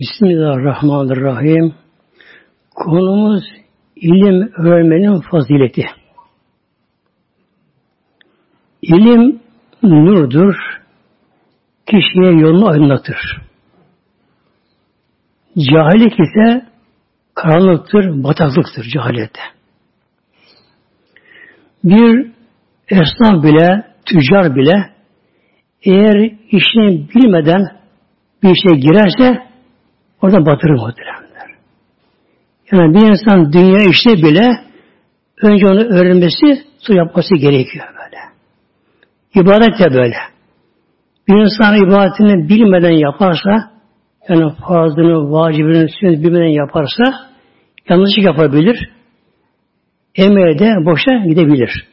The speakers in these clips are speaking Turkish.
Bismillahirrahmanirrahim. Konumuz ilim öğrenmenin fazileti. İlim nurdur, kişiye yolunu aydınlatır. Cahillik ise karanlıktır, bataklıktır cahiliyette. Bir esnaf bile, tüccar bile eğer işini bilmeden bir şey girerse orada batırır muhteremler. Yani bir insan dünya işte bile önce onu öğrenmesi, su yapması gerekiyor böyle. İbadet de böyle. Bir insan ibadetini bilmeden yaparsa, yani farzını, vacibini, sünnetini bilmeden yaparsa, yanlışlık yapabilir, emeğe de boşa gidebilir.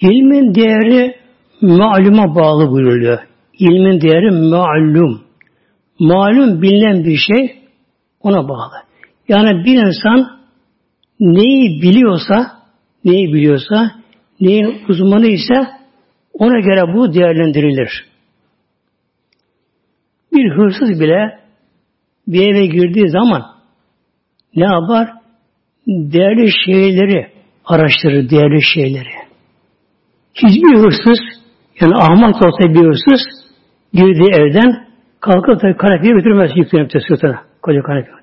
İlmin değeri maluma bağlı buyuruluyor. İlmin değeri malum. Malum bilinen bir şey ona bağlı. Yani bir insan neyi biliyorsa, neyi biliyorsa, neyin uzmanı ise ona göre bu değerlendirilir. Bir hırsız bile bir eve girdiği zaman ne yapar? Değerli şeyleri araştırır, değerli şeyleri. Hiçbir hırsız, yani ahmak olsa bir hırsız, girdiği evden kalkıp da kanepeyi götürmez yüklenip de sırtına. Koca kanepe.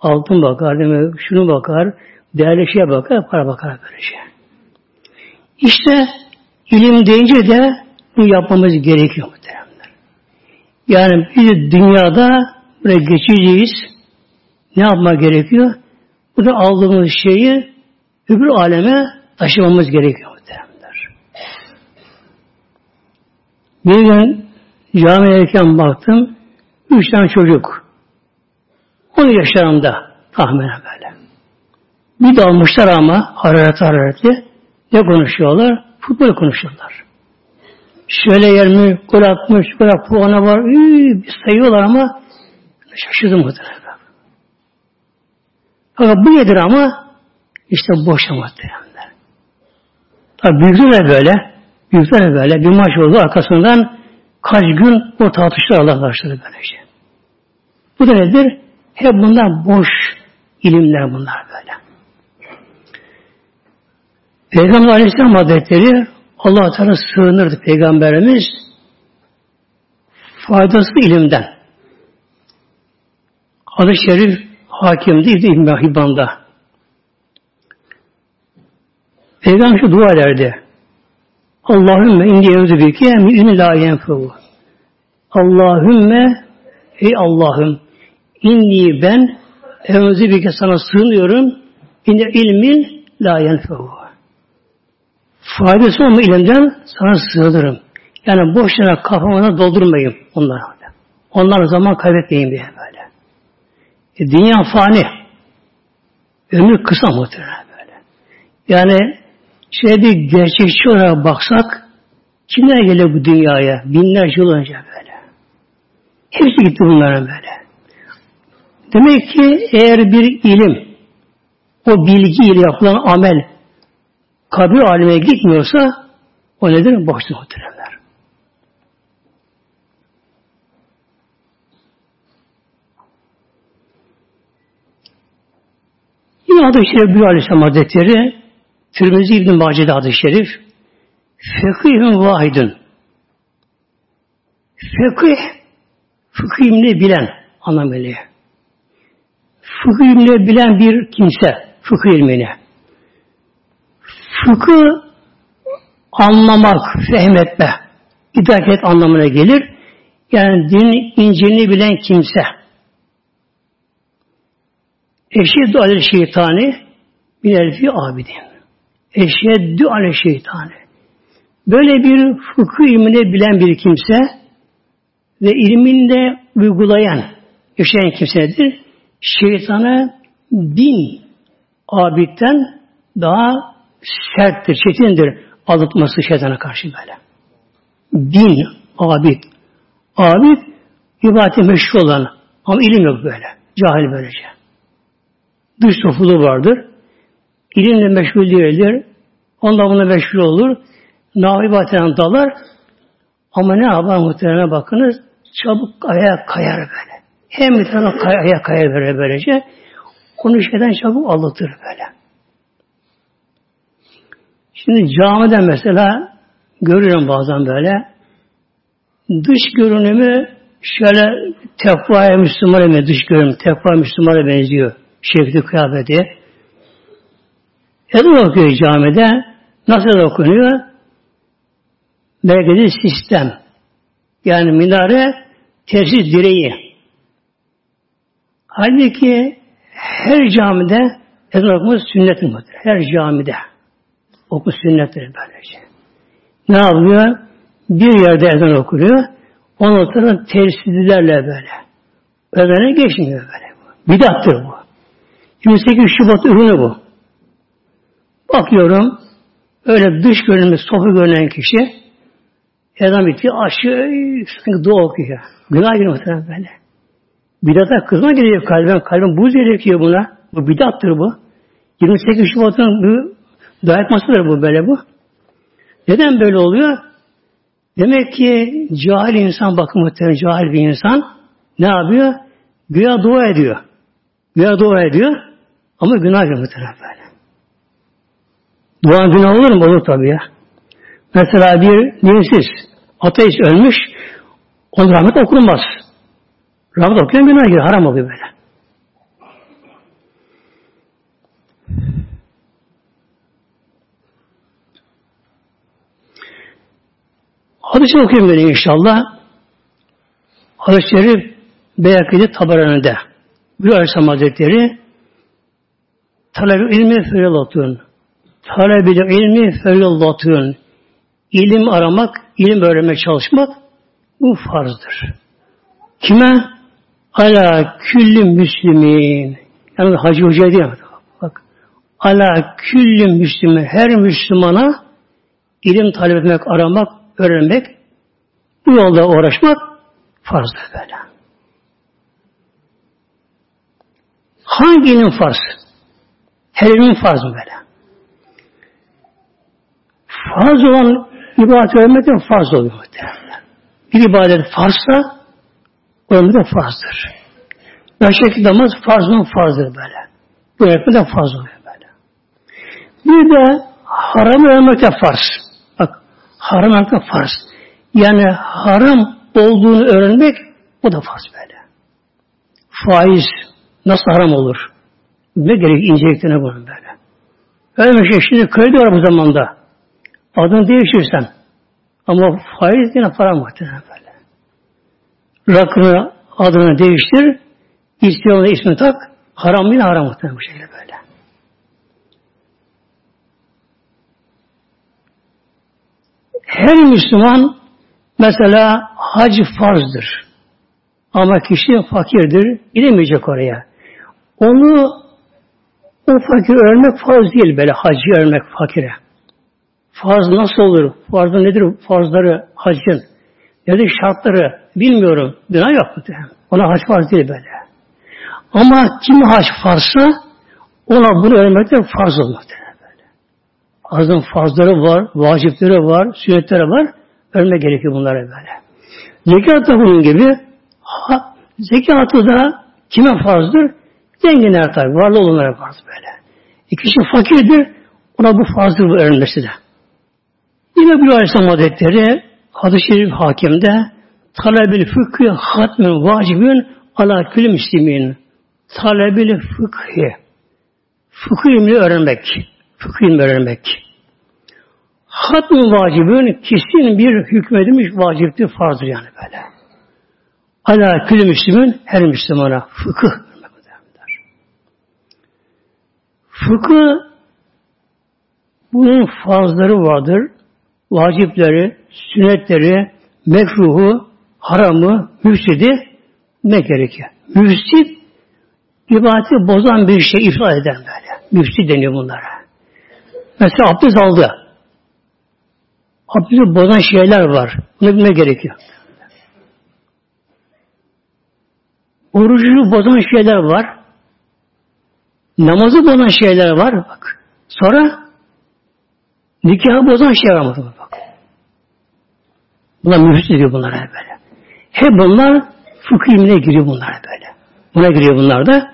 Altın bakar, demek, şunu bakar, değerli şeye bakar, para bakar böyle şey. İşte ilim deyince de bunu yapmamız gerekiyor muhteremler. Yani biz dünyada buraya geçeceğiz. Ne yapmak gerekiyor? Burada aldığımız şeyi öbür aleme taşımamız gerekiyor. Bir gün camiye erken baktım. Üç tane çocuk. On yaşlarında tahminen böyle. Bir dalmışlar ama hararet hararetli. Ne konuşuyorlar? Futbol konuşuyorlar. Şöyle yer mi? Gol atmış, gol puanı var. Üy, bir sayıyorlar ama şaşırdım muhtemelen. Fakat bu nedir ama? İşte boş muhtemelen. Tabi büyükler böyle. Büyükler böyle bir maç oldu arkasından kaç gün o tartıştılar Allah başladı böylece. Bu da nedir? Hep bunlar boş ilimler bunlar böyle. Peygamber Aleyhisselam Hazretleri Allah Teala sığınırdı Peygamberimiz faydası ilimden. Adı şerif hakimdi İbn Hibban'da. Peygamber şu dua ederdi. Allahümme indi evzubike min la yenfevu. Allahümme ey Allah'ım inni ben evzubike sana sığınıyorum indi ilmin la yenfevu. Faydası olma ilimden sana sığınırım. Yani boşuna kafamına doldurmayayım onlara. Onlar zaman kaybetmeyin diye böyle. E, dünya fani. Ömür kısa muhtemelen böyle. Yani şöyle bir gerçekçi olarak baksak kimler geliyor bu dünyaya? Binlerce yıl önce böyle. Hepsi gitti bunların böyle. Demek ki eğer bir ilim o bilgiyle yapılan amel kabir alime gitmiyorsa o nedir? Boştu muhteremler. Yine adı şerif Büyük Aleyhisselam Hazretleri Tirmizi İbn Mace'de adı şerif. Fekihün vahidin. Fekih, fıkıh ilmini bilen anlameli. Fıkıh ilmini bilen bir kimse, fıkıh ilmini. Fıkıh anlamak, fehmetme, idrak et anlamına gelir. Yani din inceliğini bilen kimse. Eşhedü alel şeytani bir elfi abidin. Eşheddü ale şeytane. Böyle bir fıkıh ilmini bilen bir kimse ve ilminde uygulayan, yaşayan kimsedir. Şeytanı bin abitten daha serttir, çetindir alıtması şeytana karşı böyle. Bin abid. Abid ibadete meşhur olan ama ilim yok böyle. Cahil böylece. Dış tofulu vardır. İlimle meşgul değildir. Ondan buna meşhur olur. Navi batenen dalar. Ama ne yapar muhtemelen bakınız çabuk ayağa kayar böyle. Hem bir tarafa ayağa kayar böyle böylece. Onu şeyden çabuk aldatır böyle. Şimdi camide mesela görüyorum bazen böyle dış görünümü şöyle tekvaya Müslümana dış görünüm tekva Müslümana benziyor. Şekli kıyafeti. Ezan okuyor camide. Nasıl okunuyor? Merkezi sistem. Yani minare tesis direği. Halbuki her camide ezan okuması sünnet midir? Her camide oku sünnettir böylece. Ne yapıyor? Bir yerde ezan okunuyor. Ondan sonra tersizlerle böyle. Ezana geçmiyor böyle. Bidattır bu. 28 Şubat ürünü bu. Bakıyorum öyle dış görünümü sofu görünen kişi ezan bitti aşağı sanki dua okuyor. Günah giriyor muhtemelen böyle. Bidata kızma geliyor kalbim. Kalbim buz gerekiyor buna. Bu bidattır bu. 28 Şubat'ın bu dayatmasıdır bu böyle bu. Neden böyle oluyor? Demek ki cahil insan bakın muhtemelen cahil bir insan ne yapıyor? Güya dua ediyor. Güya dua ediyor ama günah giriyor muhtemelen böyle. Dua günah olur mu? Olur tabii ya. Mesela bir dinsiz, ateist ölmüş, onun rahmet okunmaz. Rahmet okuyan günah giriyor, haram oluyor böyle. Hadisi okuyayım böyle inşallah. Hadis-i Şerif Beyakidi Tabaranı'nda. Bir Aleyhisselam Hazretleri Talep ilmi ferilatun. Talep ilmi ferilatun. İlim aramak, ilim öğrenmek, çalışmak bu farzdır. Kime? Ala külli müslimin. Yani Hacı Hoca diyor. Bak. Ala külli müslimin. Her Müslümana ilim talep etmek, aramak, öğrenmek, bu yolda uğraşmak farzdır böyle. Hangi ilim farz? Her ilim farz mı böyle? Farz olan ibadet de farz oluyor. Bir ibadet farzsa öğrenmek de farzdır. Beş namaz farzın farzdır böyle. Bu öğretmek de farz oluyor böyle. Bir de haram de farz. Haram yapmak farz. Yani haram olduğunu öğrenmek o da farz böyle. Faiz nasıl haram olur? Ne gerek inceliklerine bunun böyle. Öyle bir şey şimdi kredi var bu zamanda. Adını değiştirsen. Ama faiz yine para muhtemelen böyle. Rakını adını değiştir. İstiyorsa ismini tak. Haram yine haram muhtemelen bu şekilde böyle. Her Müslüman mesela hac farzdır. Ama kişi fakirdir, gidemeyecek oraya. Onu o fakir ölmek farz değil böyle hacı ölmek fakire. Farz nasıl olur? Farzı nedir? Farzları hacın. Nedir şartları? Bilmiyorum. Günah yok? Ona hac farz değil böyle. Ama kim hac farzsa ona bunu ölmek de farz olur. Azın farzları var, vacipleri var, sünnetleri var. Ölme gerekiyor bunlara böyle. Zekat da bunun gibi. Ha, zekatı da kime farzdır? Zenginler tabi. Varlı olanlara farz böyle. E kişi fakirdir. Ona bu farzdır bu ölmesi de. Yine bir Aleyhisselam Hazretleri hadis-i şerif hakimde talebil fıkhı hatmın vacibün ala külü müslimin. Talebil fıkhı. Fıkıh ilmini öğrenmek. Fıkıh ilmi öğrenmek. Hatmı vacibün kesin bir hükmedilmiş vaciptir, farzdır yani böyle. Ala külü Müslümün her Müslümana fıkıh Fıkıh bunun farzları vardır. Vacipleri, sünnetleri, mekruhu, haramı, müfsidi ne gerekiyor? Müfsid ibadeti bozan bir şey ifade eden böyle. Müfsid deniyor bunlara. Mesela abdest aldı. Abdesti bozan şeyler var. Bunu bilme gerekiyor. Orucu bozan şeyler var. Namazı bozan şeyler var. Bak. Sonra Nikahı bozan şey var bak. Bunlar müfsit diyor bunlar böyle. Hep bunlar fıkıh ilmine giriyor bunlar böyle. Buna giriyor bunlar da.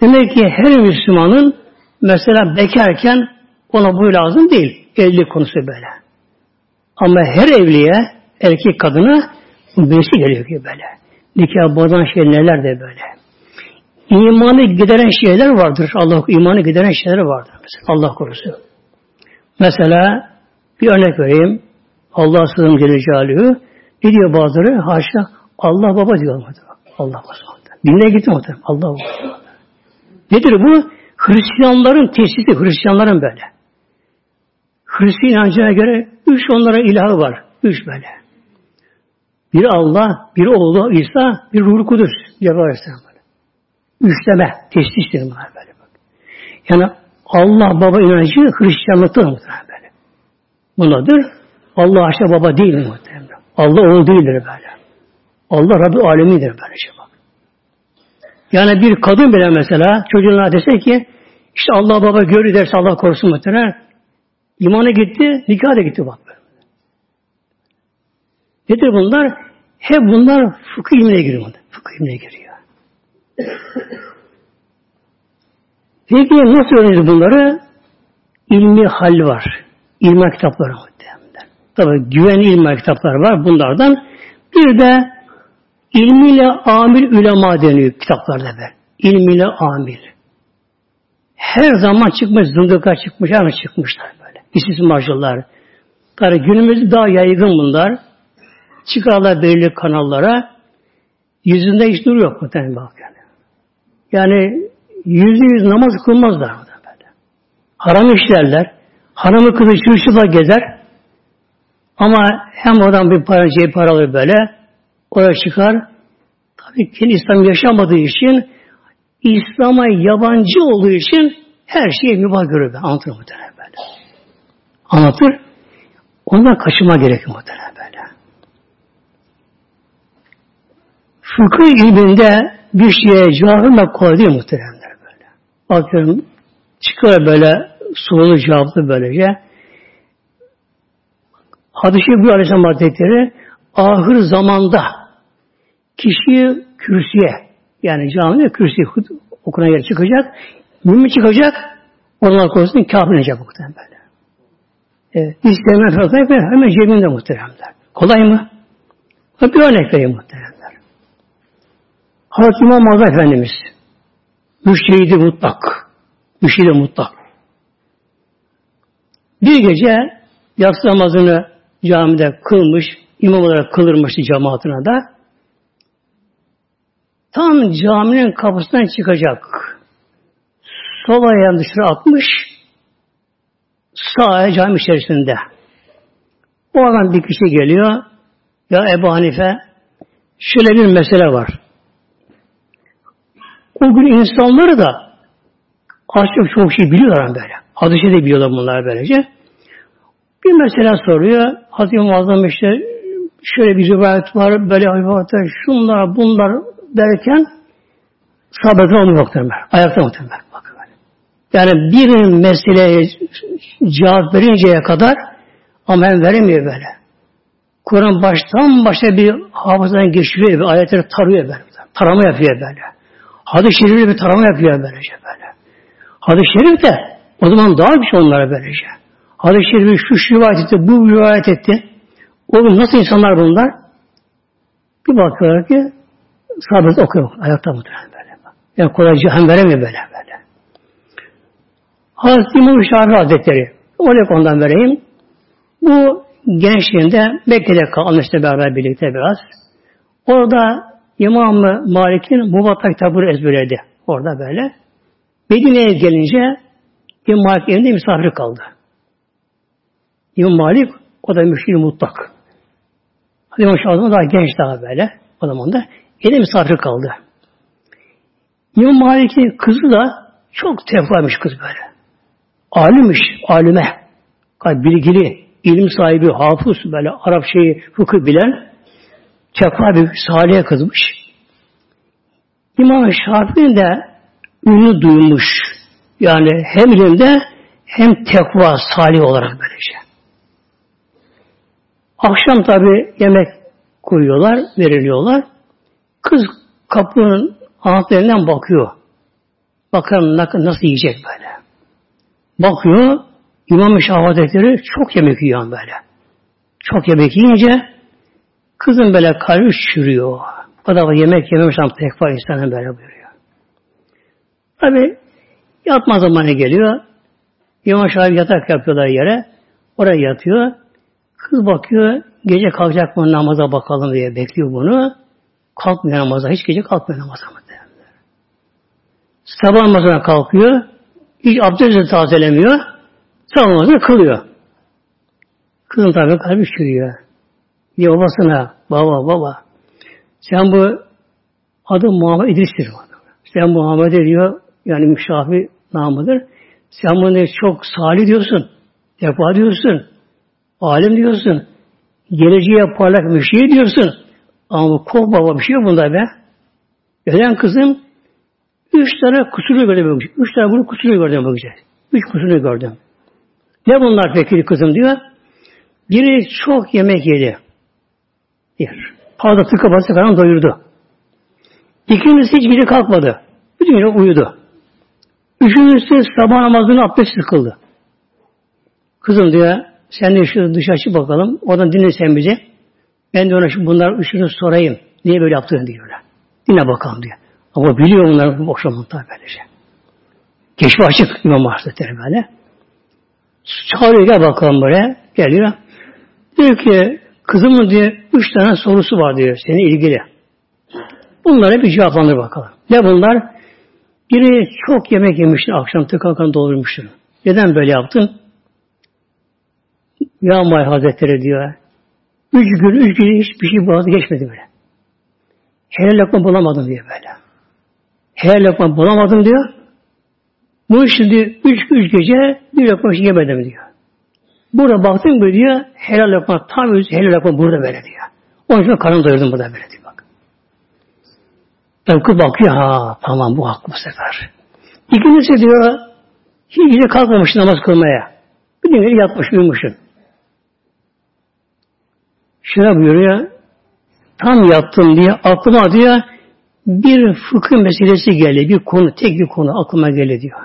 Demek ki her Müslümanın mesela bekarken ona bu lazım değil. Evlilik konusu böyle. Ama her evliye, erkek kadına bu birisi geliyor ki böyle. Nikah bozan şey neler de böyle. İmanı gideren şeyler vardır. Allah imanı gideren şeyler vardır. Mesela Allah korusun. Mesela bir örnek vereyim. Allah sığım Celle Celaluhu. Ne diyor bazıları? Haşa Allah baba diyor. Allah baba. Dinle gitti muhtemelen. Allah baba. Nedir bu? Hristiyanların tesisi, Hristiyanların böyle. Hristiyan inancına göre üç onlara ilahı var. Üç böyle. Bir Allah, bir oğlu İsa, bir ruh kudüs. Cebrail Aleyhisselam böyle. Üçleme, testistir bunlar böyle bak. Yani Allah baba inancı Hristiyanlıkta muhtemelen böyle. Bunlardır. Allah aşağı baba değil muhtemelen. Allah oğlu değildir böyle. Allah Rabbi alemidir böylece bak. Yani bir kadın bile mesela çocuğuna dese ki işte Allah baba görür derse Allah korusun muhtemelen. İmanı gitti, nikah da gitti bak. Nedir bunlar? Hep bunlar fıkıh ilmine giriyor. Fıkıh ilmine giriyor. Peki nasıl öğreniriz bunları? İlmi hal var. İlmi kitapları muhtemelen. Tabi güvenli ilmi kitapları var bunlardan. Bir de ilmiyle amil ulema deniyor kitaplarda be. İlmiyle amil. Her zaman çıkmış, zındıka çıkmış, her çıkmışlar böyle. İstism marşalar. Tabi günümüzde daha yaygın bunlar. Çıkarlar belirli kanallara. Yüzünde hiç nur yok yani. Yani yüzde yüz namaz kılmazlar böyle. Haram işlerler. Haramı kızı çırşıla gezer. Ama hem oradan bir para, cep paraları böyle oraya çıkar. Tabii ki İslam yaşamadığı için İslam'a yabancı olduğu için her şeyi mübah görür. Anlatır muhtemelen böyle. Anlatır. Ondan kaçınma gerekiyor muhtemelen böyle. Fıkıh ilminde bir şeye cevap kolay değil muhteremler böyle. Bakıyorum çıkar böyle sorulu cevaplı böylece. Hadis-i bu Aleyhisselam Hazretleri ahır zamanda kişi kürsüye yani camide kürsüye okuna yer çıkacak. Mümin çıkacak. Onlar korusun kafir inecek böyle. Evet, istemez fazla hemen cebinde muhteremler. Kolay mı? Bir örnek vereyim muhteremler. Hazreti İmam Efendimiz müştehidi mutlak. Müştehidi mutlak. Bir gece yatsı namazını camide kılmış, imam olarak kılırmıştı cemaatine da. Tam caminin kapısından çıkacak. Sol ayağını dışarı atmış, sağ ayağı cami içerisinde. O adam bir kişi geliyor. Ya Ebu Hanife, şöyle bir mesele var. O gün insanları da az çok şey biliyorlar böyle. Hadisi de biliyorlar bunlar böylece. Bir mesele soruyor. Hazreti Muazzam işte şöyle bir rivayet var, böyle rivayetler, şunlar, bunlar derken sahabete onu muhtemelen. Ayakta muhtemelen. Bakın böyle. Yani bir meseleye cevap verinceye kadar ama hem veremiyor böyle. Kur'an baştan başa bir hafızadan geçiriyor, bir ayetleri tarıyor böyle. Tarama yapıyor böyle. Hadis-i Şerif'e bir tarama yapıyor böylece böyle. Hadis-i Şerif de o zaman daha bir şey onlara böylece. Hadis-i Şerif'i şu, şu rivayet etti, bu rivayet etti. Oğlum nasıl insanlar bunlar? Bir bakıyorlar ki sahabesi okuyor. Ayakta muhtemelen böyle. Yani kolayca hem veremiyor böyle böyle. Hazreti İmam Şafii Hazretleri oraya ondan vereyim. Bu gençliğinde Mekke'de kalmıştı beraber birlikte biraz. Orada İmam-ı Malik'in Muvatta kitabını ezberledi. Orada böyle. Medine'ye gelince İmam Malik evinde misafir kaldı. İmam Malik o da müşkil mutlak. İmam Şafii daha genç daha böyle. O zaman da evinde misafir kaldı. İmam Malik'in kızı da çok tefaymış kız böyle. Alimmiş, alime. Bilgili, ilim sahibi, hafız böyle Arap şeyi, fıkıh bilen Tekva bir salih kızmış. İmam Şafii'nin de ünlü duymuş. Yani hem ilimde hem tekva, salih olarak böylece. Akşam tabi yemek koyuyorlar, veriliyorlar. Kız kapının anahtarından bakıyor. Bakalım nasıl yiyecek böyle. Bakıyor, İmam-ı Hazretleri çok yemek yiyor böyle. Çok yemek yiyince kızın böyle kalbi çürüyor. O kadar yemek yememiş ama tekva insanın böyle buyuruyor. Tabi yatma zamanı geliyor. İmam Şahip yatak yapıyorlar yere. Oraya yatıyor. Kız bakıyor. Gece kalkacak mı namaza bakalım diye bekliyor bunu. Kalkmıyor namaza. Hiç gece kalkmıyor namaza mı? Sabah namazına kalkıyor. Hiç abdest tazelemiyor. Sabah namazını kılıyor. Kızın tabi kalbi çürüyor. Diye babasına, baba baba, sen bu adı Muhammed İdris'tir. Sen Muhammed diyor, yani müşafi namıdır. Sen bunu çok salih diyorsun, tekva diyorsun, alim diyorsun, geleceğe parlak bir şey diyorsun. Ama kork baba bir şey yok bunda be. Neden kızım? Üç tane kusuru gördüm. Üç tane bunu kusuru gördüm bakacağız. Üç kusuru gördüm. Ne bunlar peki kızım diyor. Biri çok yemek yedi. Yer. Fazla tıka bası karan doyurdu. İkincisi hiç gece kalkmadı. Bütün gece uyudu. Üçüncüsü sabah namazını abdest kıldı. Kızım diyor, sen de şu dışarı çık bakalım. Oradan dinle sen bize. Ben de ona şu bunlar üçünü sorayım. Niye böyle yaptın diyorlar. Dinle bakalım diyor. Ama biliyor bunlar bu akşam muhtar böylece. Keşfi açık İmam Hazretleri böyle. Çağırıyor gel bakalım buraya. Geliyor. Diyor ki kızımın diye üç tane sorusu var diyor seni ilgili. Bunlara bir cevaplandır bakalım. Ne bunlar? Biri çok yemek yemiştin, akşam tıkankan doldurmuştun. Neden böyle yaptın? Ya May Hazretleri diyor. Üç gün, üç gün hiçbir şey boğazı geçmedi böyle. Helal lokma bulamadım diyor böyle. Helal lokma bulamadım diyor. Bu şimdi üç, üç gece bir lokma şey yemedim diyor. Burada baktım böyle diyor, helal lokma, tam yüz helal lokma burada böyle diyor. Onun için karnım doyurdum burada böyle diyor bak. Tabi kız bakıyor, ha tamam bu haklı bu sefer. İkincisi diyor, hiç gece kalkmamış namaz kılmaya. Bir gün yatmış, uyumuşsun. Şuna buyuruyor, tam yattım diye aklıma diyor, bir fıkıh meselesi geldi, bir konu, tek bir konu aklıma geldi diyor.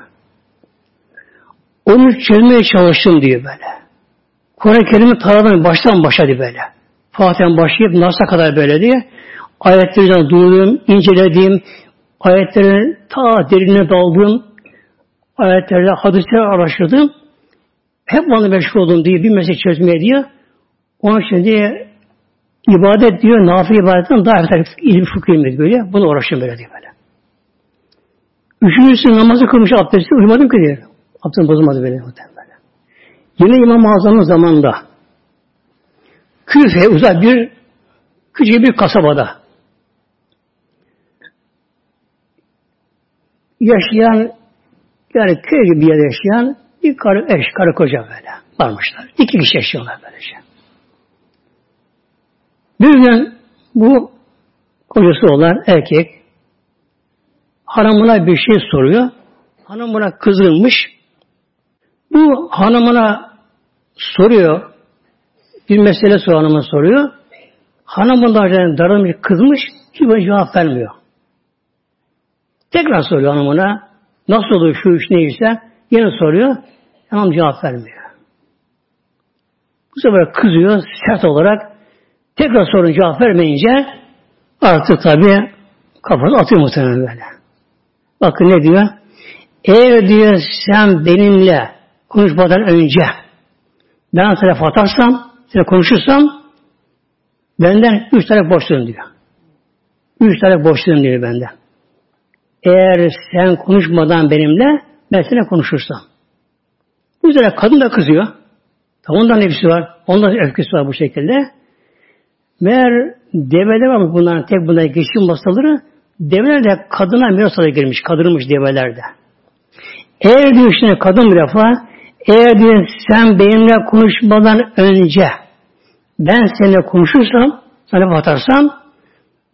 Onu çözmeye çalıştım diyor böyle. Kur'an-ı Kerim'i taradım baştan başa diye böyle. Fatiha'dan başlayıp Nas'a kadar böyle diye. Ayetlerden durdum, inceledim. Ayetlerin ta derine daldım. Ayetlerde hadisleri araştırdım. Hep bana meşgul oldum diye bir mesele çözmeye diye. Onun için diye ibadet diyor, nafile ibadetten daha efendim ilim fıkıh ilmi böyle. Bunu uğraşıyorum böyle diye böyle. Üçüncüsü namazı kılmış abdesti uyumadım ki diyor. Abdestim bozulmadı böyle. böyle. Yine İmam-ı Azam'ın zamanında Küfe uzak bir küçük bir kasabada yaşayan yani köy gibi bir yerde yaşayan bir karı eş, karı koca böyle varmışlar. İki kişi yaşıyorlar böylece. Bir gün bu kocası olan erkek hanımına bir şey soruyor. Hanım buna kızılmış. Bu hanımına soruyor. Bir mesele soruyor hanıma soruyor. Hanım bundan darılmış, kızmış. Hiç cevap vermiyor. Tekrar soruyor hanımına. Nasıl oluyor şu iş neyse. Yine soruyor. Hanım cevap vermiyor. Bu sefer kızıyor sert olarak. Tekrar sorun cevap vermeyince artık tabi kafası atıyor muhtemelen böyle. Bakın ne diyor? Eğer diyor sen benimle konuşmadan önce ben telefon atarsam, size konuşursam benden üç tane borçluyum diyor. Üç tane borçluyum diyor benden. Eğer sen konuşmadan benimle ben seninle konuşursam. Bu üzere kadın da kızıyor. Tamam ondan nefsi var. Ondan öfkesi var bu şekilde. Meğer develer var bunların tek bunların geçim masaları develer de kadına miras girmiş. Kadınmış develerde. Eğer diyor şimdi kadın bir defa eğer diyor sen benimle konuşmadan önce ben seninle konuşursam sana atarsam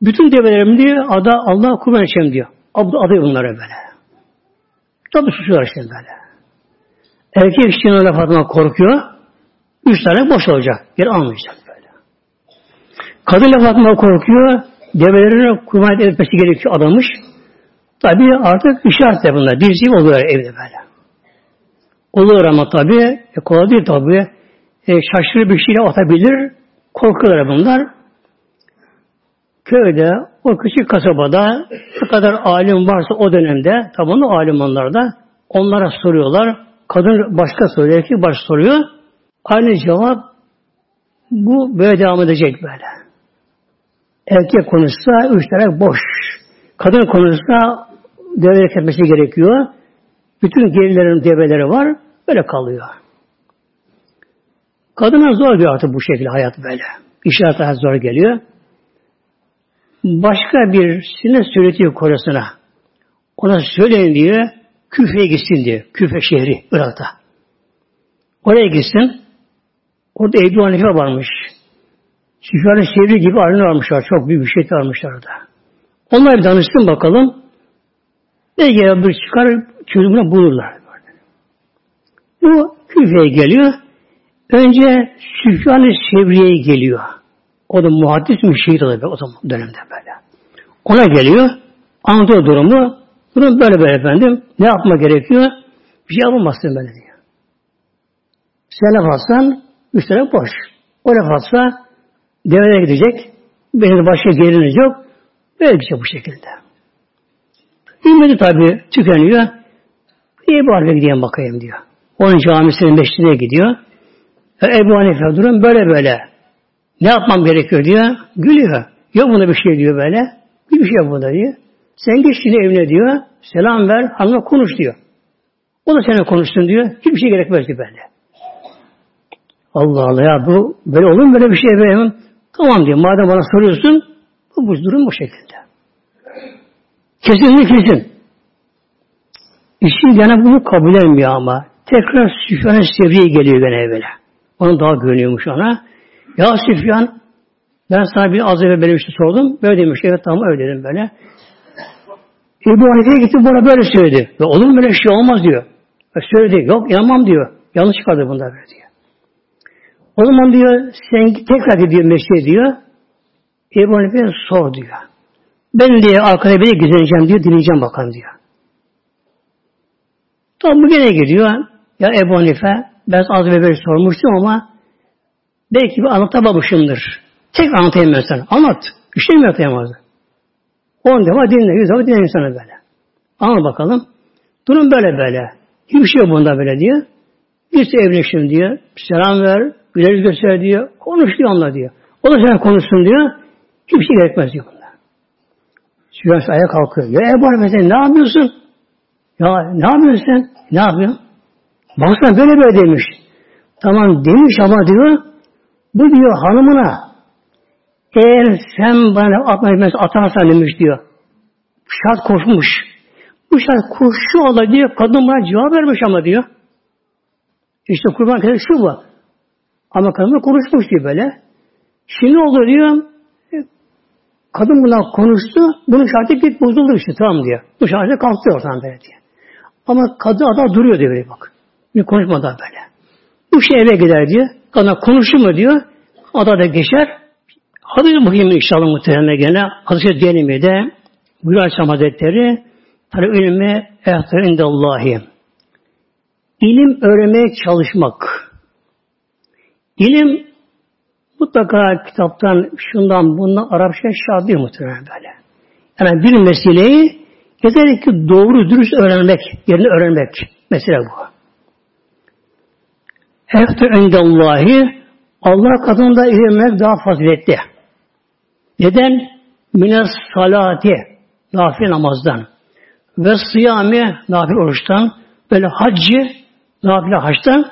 bütün develerim diyor ada Allah kurban edeceğim diyor. Adı, adı bunlara böyle. Tabi susuyorlar işte böyle. Erkek için öyle Fatıma korkuyor. Üç tane boş olacak. Bir almayacak böyle. Kadın Fatıma korkuyor. Develerini kurban etmesi gerekiyor adamış. Tabi artık işaret de bunlar. Birisi oluyor evde böyle. Olur ama tabi e, kolay değil tabi. E, şaşırır bir şeyle atabilir. Korkuyorlar bunlar. Köyde, o küçük kasabada ne kadar alim varsa o dönemde, tabi onu alim da onlara soruyorlar. Kadın başka soruyor, erkek başka soruyor. Aynı cevap bu böyle devam edecek böyle. Erkek konuşsa üç tane boş. Kadın konuşsa develeri etmesi gerekiyor. Bütün gerilerin develeri var. Böyle kalıyor. Kadına zor geliyor artık bu şekilde hayat böyle. İşaret hayat zor geliyor. Başka bir sine söyletiyor korasına. Ona söyleyin diyor. Küfe'ye gitsin diyor. Küfe şehri Irak'ta. Oraya gitsin. Orada Ebu Hanife varmış. Süfyan-ı Sevri gibi alim varmışlar. Çok büyük bir şey varmışlar orada. Onlar bir danışsın bakalım. Ne bir çıkar çözümünü bulurlar. Bu Küfe'ye geliyor. Önce Süfyan-ı Sevriye'ye geliyor. O da muhaddis bir şehit oluyor o zaman dönemde böyle. Ona geliyor. Anlatıyor durumu. Durum böyle böyle efendim. Ne yapma gerekiyor? Bir şey yapamazsın böyle diyor. Sen laf atsan üç boş. O laf atsa develere gidecek. Benim başka geliniz yok. Böyle gidecek bu şekilde. Ümmeti tabi tükeniyor. İyi bu harbe gideyim bakayım diyor. Onun camisinin meşrine gidiyor. E, Ebu Hanife durum böyle böyle. Ne yapmam gerekiyor diyor. Gülüyor. Yok bunda bir şey diyor böyle. Bir şey yok bunda diyor. Sen git şimdi evine diyor. Selam ver. Hanımla konuş diyor. O da seninle konuşsun diyor. Hiçbir şey gerekmez diyor böyle. Allah Allah ya bu böyle olur mu böyle bir şey efendim? Tamam diyor. Madem bana soruyorsun bu, bu durum bu şekilde. Kesin mi kesin? İşin yani bunu kabul etmiyor ama. Tekrar Süfyan'ın seviyeye geliyor gene böyle. Onun daha güveniyormuş ona. Ya Süfyan ben sana bir az evvel böyle bir şey sordum. Böyle demiş. Evet tamam öyle dedim böyle. Ebu Hanife'ye gitti bana böyle söyledi. Ve olur mu böyle şey olmaz diyor. E söyledi. Yok inanmam diyor. Yanlış çıkardı bunda böyle diyor. O zaman diyor sen tekrar gidiyor mesleğe diyor. Ebu Hanife'ye sor diyor. Ben diye arkada bir gizleneceğim diyor. Dinleyeceğim bakalım diyor. Tam bu gene geliyor. Ya Ebu Hanife ben az evvel sormuştum ama belki bir anlatamamışımdır. Tek anlatayım ben sana. Anlat. Bir şey mi anlatayamazdı? On defa dinle, yüz defa dinle insana böyle. Anlat bakalım. Durum böyle böyle. Hiçbir şey bunda böyle diyor. Birisi evleşim diyor. Selam ver, güler göster diyor. Konuş diyor onunla diyor. O da sen konuşsun diyor. Hiçbir şey gerekmez diyor bunlar. Süveyş ayağa kalkıyor. Ya Ebu Hanife ne yapıyorsun? Ya ne yapıyorsun sen? Ne yapıyorsun? Baksana böyle böyle demiş. Tamam demiş ama diyor bu diyor hanımına eğer sen bana atmayı atarsan demiş diyor. Şart koşmuş. Bu şart koşu ola diyor. Kadın bana cevap vermiş ama diyor. İşte kurban kadar şu bu. Ama kadın konuşmuş diyor böyle. Şimdi oldu diyor. Kadın buna konuştu. Bunun şartı git bozuldu işte tamam diyor. Bu şartı kalktı ortadan böyle diyor. Ama kadın ada duruyor diyor böyle bak. Bir konuşmadan böyle. Bu şey eve gider diyor. Kadın konuşur mu diyor. Ada da geçer. Hadis-i inşallah muhtemelen gene. Hadis-i diyelim de Buyur Aleyhisselam Hazretleri Talep ilmi ehtar indallahi. İlim öğrenmeye çalışmak. İlim mutlaka kitaptan, şundan, bundan Arapça değil muhtemelen böyle. Yani bir meseleyi yeter ki doğru dürüst öğrenmek, yerini öğrenmek. Mesela bu. Ehtar indallahi Allah katında ilimmek daha faziletli. Neden? Mines salati, nafile namazdan. Ve sıyami, nafile oruçtan. Böyle haccı, nafile haçtan.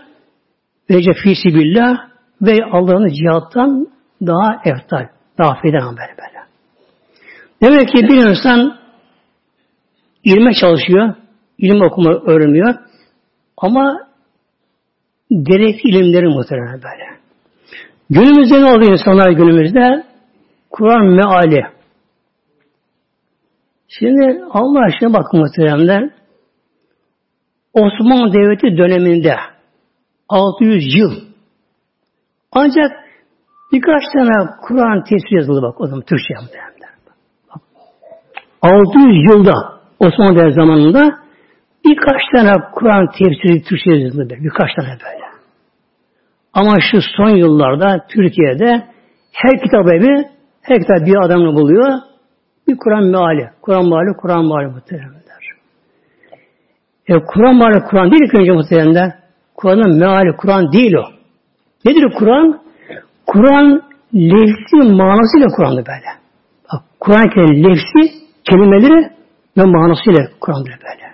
Ve cefisi billah ve Allah'ın cihattan daha eftal. Nafileden böyle böyle. Demek ki bir insan ilme çalışıyor, ilim okuma öğreniyor ama gerekli ilimleri muhtemelen böyle. Günümüzde ne oluyor insanlar günümüzde? Kur'an meali. Şimdi Allah aşkına bakın muhteremler. Osmanlı Devleti döneminde 600 yıl ancak birkaç tane Kur'an tefsir yazıldı bak o zaman Türkçe muhtemelen. 600 yılda Osmanlı Devleti zamanında birkaç tane Kur'an tefsiri Türkçe yazıldı. Birkaç tane böyle. Ama şu son yıllarda Türkiye'de her kitap evi her kitap bir adamla buluyor. Bir Kur'an meali. Kur'an meali, Kur'an meali muhtemelenler. E, Kur'an meali, Kur'an değil ki önce muhtemelenler. Kur'an'ın meali, Kur'an değil o. Nedir Kur'an? Kur'an lefsi manasıyla Kur'an'dır böyle. Kur'an lefsi kelimeleri ve manasıyla Kur'an'dır böyle.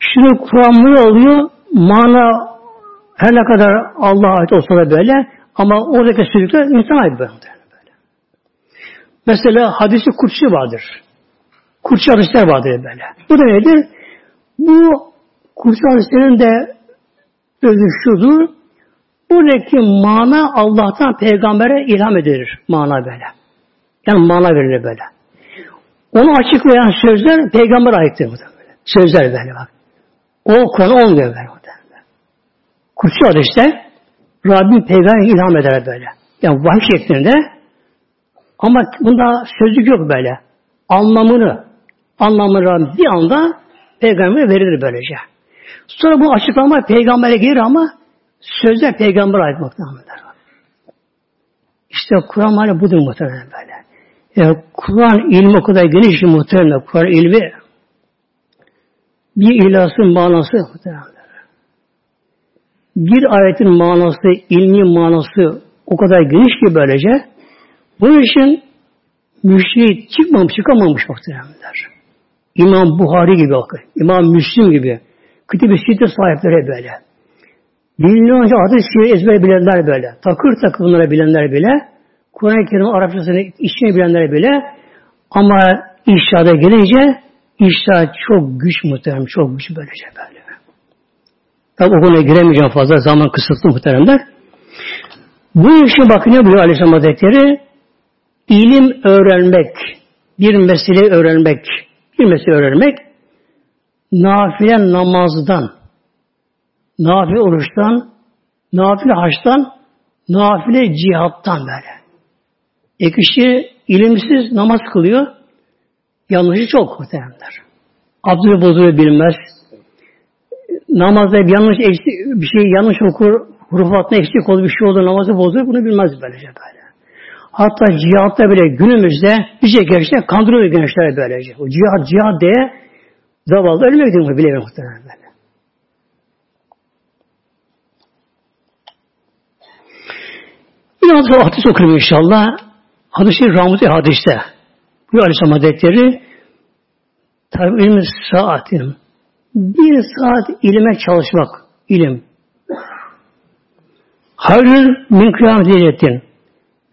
Şimdi Kur'an ne oluyor? Mana her ne kadar Allah'a ait olsa da böyle ama oradaki sözcükler insan ait böyle. Mesela hadisi kurtçu vardır. Kurtçu hadisler vardır böyle. Bu da nedir? Bu kurtçu hadislerin de özü şudur. Buradaki mana Allah'tan peygambere ilham edilir. Mana böyle. Yani mana verilir böyle. Onu açıklayan sözler peygamber aittir. Sözler böyle bak. O Kur'an olmuyor böyle. Kutsi hadiste Rabbim peygamber ilham eder böyle. Yani vahiy şeklinde ama bunda sözlük yok böyle. Anlamını anlamını bir anda peygamber verilir böylece. Sonra bu açıklama peygambere gelir ama sözler peygamber ait muhtemelen. İşte Kur'an hali budur muhtemelen böyle. Yani Kur'an ilmi o kadar geniş muhtemelen Kur'an ilmi bir ilahsın manası muhtemelen bir ayetin manası, ilmi manası o kadar geniş ki böylece bunun için müşrik çıkmamış, çıkamamış muhtemelenler. İmam Buhari gibi İmam Müslim gibi, kütüb-i sitte sahipleri böyle. Milyonca hadis ezber bilenler böyle. Takır takır bunlara bilenler bile. Kur'an-ı Kerim Arapçasını içine bilenler bile. Ama işada gelince iştahat çok güç muhtemelen, çok güç böylece böyle. Tabi o konuya giremeyeceğim fazla. Zaman kısıtlı muhteremler. Bu işin bakın ne buyuruyor Aleyhisselam Hazretleri? İlim öğrenmek, bir mesele öğrenmek, bir mesele öğrenmek, nafile namazdan, nafile oruçtan, nafile haçtan, nafile cihattan böyle. E ilimsiz namaz kılıyor, yanlışı çok muhtemelenler. Abdülü bozuyor bilmez, namazda bir yanlış eksik, bir şey yanlış okur, hurufatına eksik olur, bir şey olur, namazı bozulur, bunu bilmez böylece böyle. Hatta cihatta bile günümüzde birçok gençler kandırıyor gençler böylece. O cihat, cihat diye zavallı ölmek diyor bile muhtemelen böyle. Biraz sonra hadis okurum inşallah. Hadis-i Ramzi hadiste. Bu Aleyhisselam Hazretleri tabi saatin bir saat ilime çalışmak, ilim. Hayrül min kıyam ziyaretin.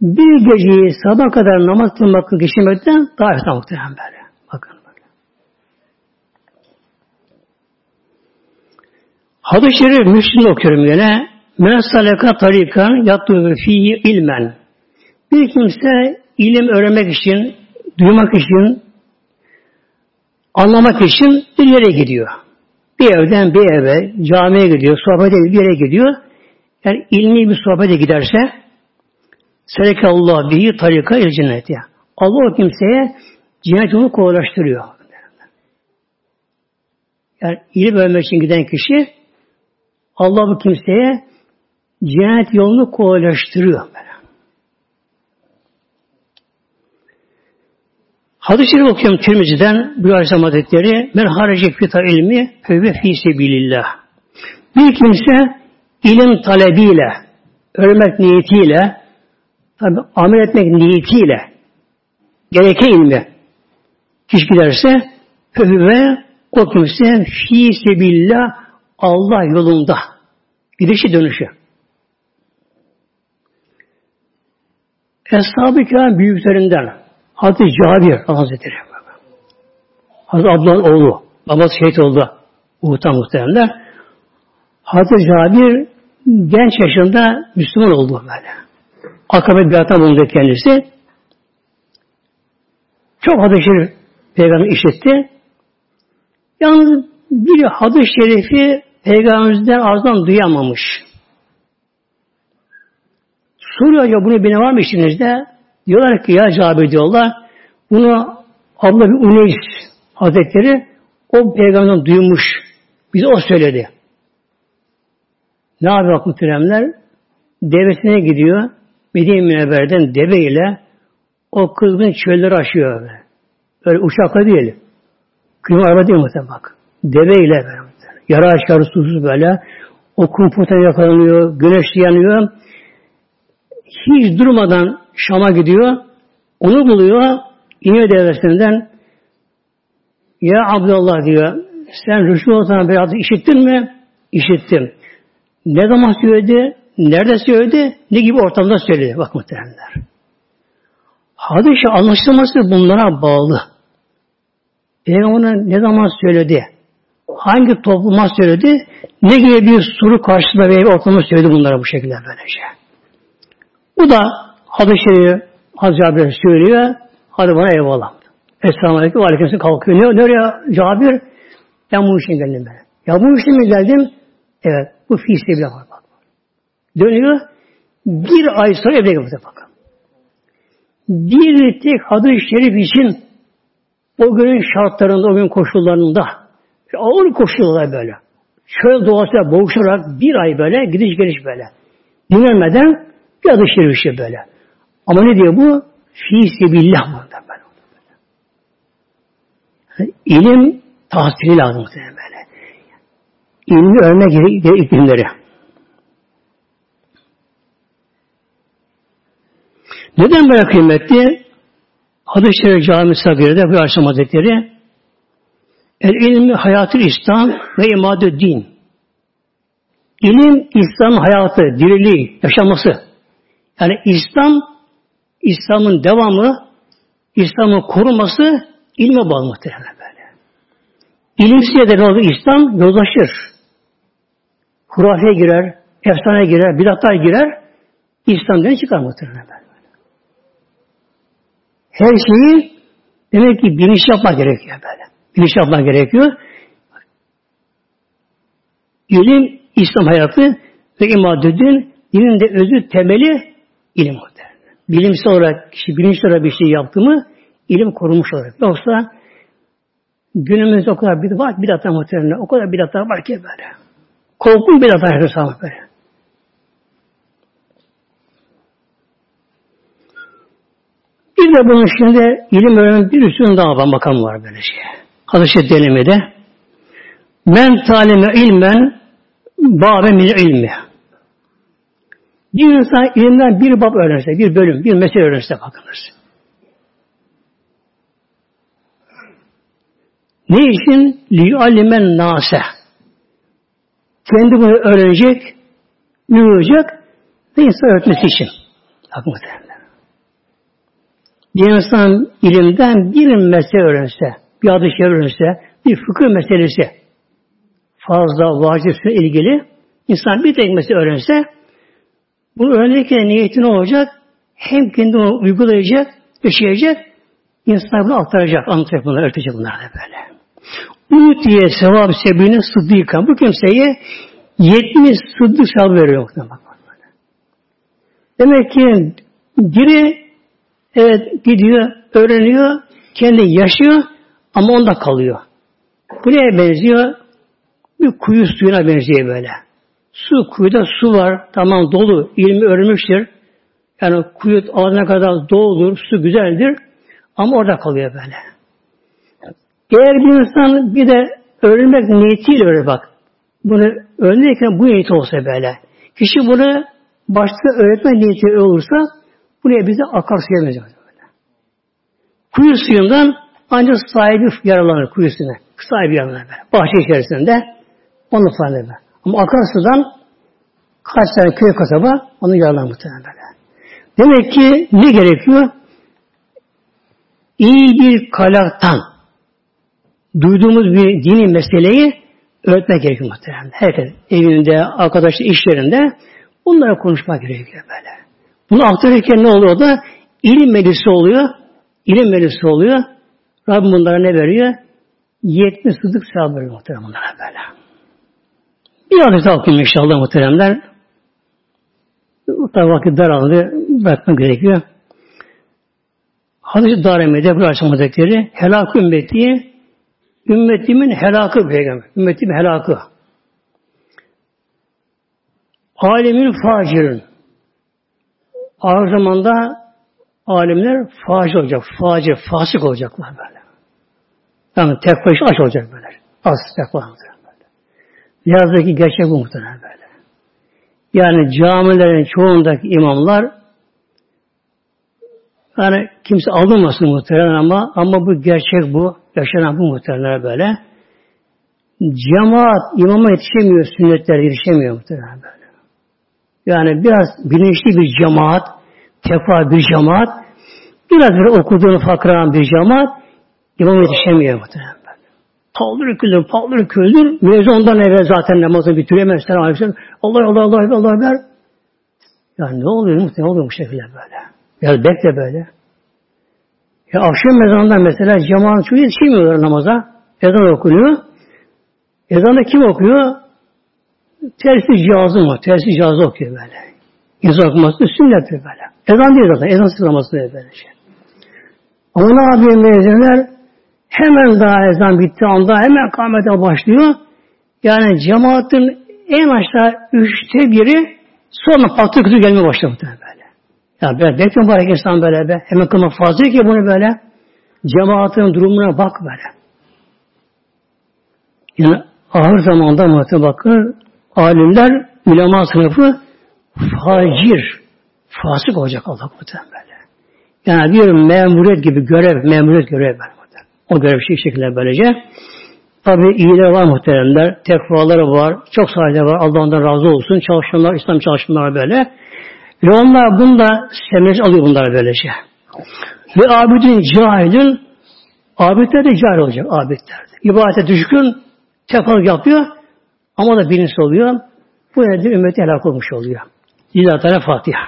Bir geceyi sabah kadar namaz kılmak geçirmekten daha fazla muhtemelen böyle. Bakın böyle. Hadis-i Şerif Müslüm'de okuyorum yine. Men salaka tarikan yattu fihi ilmen. Bir kimse ilim öğrenmek için, duymak için, anlamak için bir yere gidiyor. Bir evden bir eve, camiye gidiyor, sohbete bir yere gidiyor. Yani ilmi bir sohbete giderse Allah bihi tarika il cenneti. Allah o kimseye cennet yolunu kolaylaştırıyor. Yani ilim öğrenmek için giden kişi Allah bu kimseye cennet yolunu kolaylaştırıyor. Hadis-i Şerif okuyorum Tirmizi'den bir Aleyhisselam Hazretleri men harecek fita ilmi fevve fi sebilillah. Bir kimse ilim talebiyle, öğrenmek niyetiyle, tabi amel etmek niyetiyle gereken ilmi kişi giderse fevve o kimse fi sebilillah Allah yolunda gidişi dönüşü. Eshab-ı Kiram büyüklerinden Hazreti Cabir Hazretleri. Hazreti Abdullah'ın oğlu. Babası şehit oldu. Uhud'dan muhteremler. Hazreti Cabir genç yaşında Müslüman oldu böyle. Akabe adam oldu kendisi. Çok hadis-i şerif peygamber işitti. Yalnız bir hadis-i şerifi Peygamberimizden ağzından duyamamış. Soruyor ya bunu bine var mı içinizde? Diyorlar ki ya Cabir diyorlar. Bunu abla bir Uneys Hazretleri o peygamberden duymuş. Bize o söyledi. Ne yapıyor muhteremler? Devesine gidiyor. Medine Münevver'den deveyle o kızgın çölleri aşıyor. Öyle, öyle uçakla değil. Kıyma araba değil muhtemelen bak. Deveyle böyle. Yara açar susuz böyle. O kumputa yakalanıyor. Güneş yanıyor. Hiç durmadan Şam'a gidiyor. Onu buluyor. İniyor devesinden. Ya Abdullah diyor. Sen Resulullah bir adı işittin mi? İşittim. Ne zaman söyledi? Nerede söyledi? Ne gibi ortamda söyledi? Bak muhteremler. Hadis-i anlaşılması bunlara bağlı. Peygamber ne zaman söyledi? Hangi topluma söyledi? Ne gibi bir soru karşısında veya ortamda söyledi bunlara bu şekilde böylece. Bu da hadis-i Hazreti Cabir söylüyor. Hadi bana eyvallah. Esselamu Aleyküm. Aleyküm kalkıyor. Ne, nereye Cabir? Ben bu için geldim ben. Ya bu için mi geldim? Evet. Bu fiil bile var. Bak. Dönüyor. Bir ay sonra evde geliyor bakın. Bir tek hadis-i şerif için o günün şartlarında, o gün koşullarında ağır koşuyorlar böyle. Şöyle doğasıyla boğuşarak bir ay böyle gidiş geliş böyle. Dinlemeden bir adı şerif işte böyle. Ama ne diyor bu? Fî sebillah burada böyle. Yani ilim tahsili lazım böyle. İlmi öğrenmek gerekiyor ilimleri. Neden böyle kıymetli? Hadis-i Şerif Cami Sagir'de bu Aleyhisselam Hazretleri El ilmi hayatı İslam ve imadı din. İlim İslam'ın hayatı, diriliği, yaşaması. Yani İslam, İslam'ın devamı, İslam'ın koruması ilme bağlı muhtemelen böyle. İlimsiz de kaldı İslam yozlaşır. Hurafeye girer, efsane girer, bidatlar girer, İslam'dan çıkar muhtemelen böyle. Her şeyi demek ki bilinç yapmak gerekiyor böyle. Bilinç yapmak gerekiyor. İlim, İslam hayatı ve imadüddin dinin de özü temeli ilim muhtemelen. Bilimsel olarak kişi bilinçli olarak bir şey yaptı mı ilim korunmuş olarak. Yoksa günümüzde o kadar bir var bidatlar muhtemelen. O kadar bidatlar var ki böyle. Korkunç bidatlar hesabı böyle. Bir de bunun içinde ilim öğrenen bir üstün daha var, makam var böyle şey. Hadis-i denemede men talime ilmen bâbe min ilmi. Bir insan ilimden bir bab öğrense, bir bölüm, bir mesele öğrense bakınız. Ne için? Li'alimen nase. Kendi bunu öğrenecek, uyuyacak ve insan öğretmesi için. Bakın muhtemelen. Bir insan ilimden bir mesele öğrense, bir adı şey öğrense, bir fıkıh meselesi fazla vacipsine ilgili insan bir tek mesele öğrense bunu öğrenirken niyeti ne olacak? Hem kendi onu uygulayacak, yaşayacak, insan bunu aktaracak, anlatacak bunları, öğretecek bunlar da böyle. Utiye sevap sebebini sıddıkan. Bu kimseye 70 sıddık sevap veriyor. Demek ki biri evet gidiyor, öğreniyor, kendi yaşıyor ama onda kalıyor. Bu neye benziyor? Bir kuyu suyuna benziyor böyle. Su, kuyuda su var, tamam dolu, ilmi öğrenmiştir. Yani kuyu ağzına kadar doludur, su güzeldir ama orada kalıyor böyle. Eğer bir insan bir de öğrenmek niyetiyle öyle bak. Bunu öğrenirken bu niyeti olsa böyle. Kişi bunu başta öğretme niyeti olursa buraya bize akar suya Böyle. Kuyu suyundan ancak sahibi yaralanır kuyu suyuna. Sahibi yaralanır böyle. Bahçe içerisinde onu faydalanır. Ama akarsudan kaç tane köy kasaba onu yaralanır muhtemelen. Demek ki ne gerekiyor? İyi bir kalaktan duyduğumuz bir dini meseleyi öğretmek gerekiyor muhtemelen. Herkes evinde, arkadaş işlerinde bunlara konuşmak gerekiyor böyle. Bunu aktarırken ne oluyor da? İlim meclisi oluyor. İlim meclisi oluyor. Rabbim bunlara ne veriyor? 70 sıdık sevabı veriyor muhteremler böyle. Bir hadis okuyayım inşallah muhteremler. Tabi vakit daraldı. Bırakmak gerekiyor. Hadis-i Daremi'de bu Aleyhisselam helak ümmeti ümmetimin helakı peygamber. Ümmetimin helakı. Alemin facirin. Ağır zamanda alimler faci olacak. Faci, fasık olacaklar böyle. Yani tekva işi aç olacak böyle. Az tekva böyle. Yazdaki gerçek bu muhtemelen böyle. Yani camilerin çoğundaki imamlar yani kimse alınmasın muhtemelen ama ama bu gerçek bu. Yaşanan bu muhtemelen böyle. Cemaat imama yetişemiyor, sünnetler yetişemiyor muhtemelen böyle. Yani biraz bilinçli bir cemaat, tekva bir cemaat, biraz bir okuduğunu fakranan bir cemaat imama yetişemiyor muhtemelen böyle. Paldır küldür, paldır küldür. Mevzu ondan evvel zaten namazı bitiremez. Allah Allah Allah Allah Allah der. Ya ne oluyor muhtemelen? Oluyor bu şekilde böyle? Biraz bekle böyle. Ya akşam ezanında mesela cemaat çoğu yetişemiyorlar namaza. Ezan okunuyor. Ezanda kim okuyor? Tersi cihazı mı? Tersi cihazı okuyor böyle. Ezan okuması sünnettir böyle. Ezan değil zaten. Ezan sıralaması da böyle şey. Ama ne yapıyor mezunlar? Hemen daha ezan bitti anda hemen kâmete başlıyor. Yani cemaatin en aşağı üçte biri sonra patır kızı gelmeye başladı böyle. Ya böyle bekliyorum bari insan böyle be. Hemen kılmak fazla ki bunu böyle. Cemaatin durumuna bak böyle. Yani ağır zamanda muhtemelen bakın alimler, ulema sınıfı facir, fasık olacak Allah muhtemelen. Yani bir memuriyet gibi görev, memuriyet görev böyle. O görev şey şekilde böylece. Tabi iyiler var muhteremler, tekvaları var, çok sayede var, Allah ondan razı olsun. Çalışanlar, İslam çalışanlar böyle. Ve onlar bunda semerci alıyor bunlar böylece. Ve abidin cahilin abidler de cahil olacak abidler. İbadete düşkün tekvalık yapıyor ama da bilinçli oluyor. Bu nedenle ümmeti helak olmuş oluyor. Teala Fatiha.